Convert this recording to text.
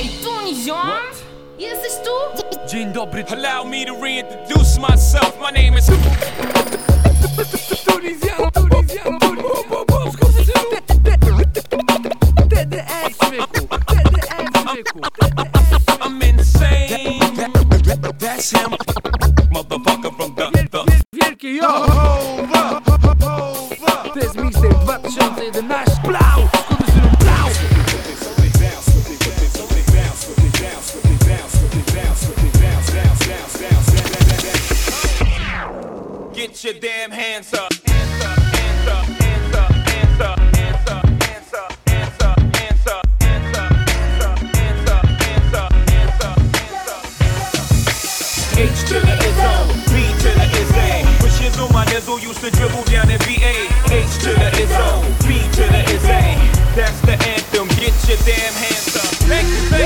Ej, tu ziom! Jesteś tu? Dzień dobry, Allow me to reintroduce myself. My name is. TDS, TDS, I'm insane. That's him. Motherfucker from the. the Wielkie yo! To jest mixtape 2011 Blau! Get your damn hands up. H to the Izzo, B to the my nizzle used to dribble down in VA. H to the Izzo, B to the Izzay. That's the anthem, get your damn hands up.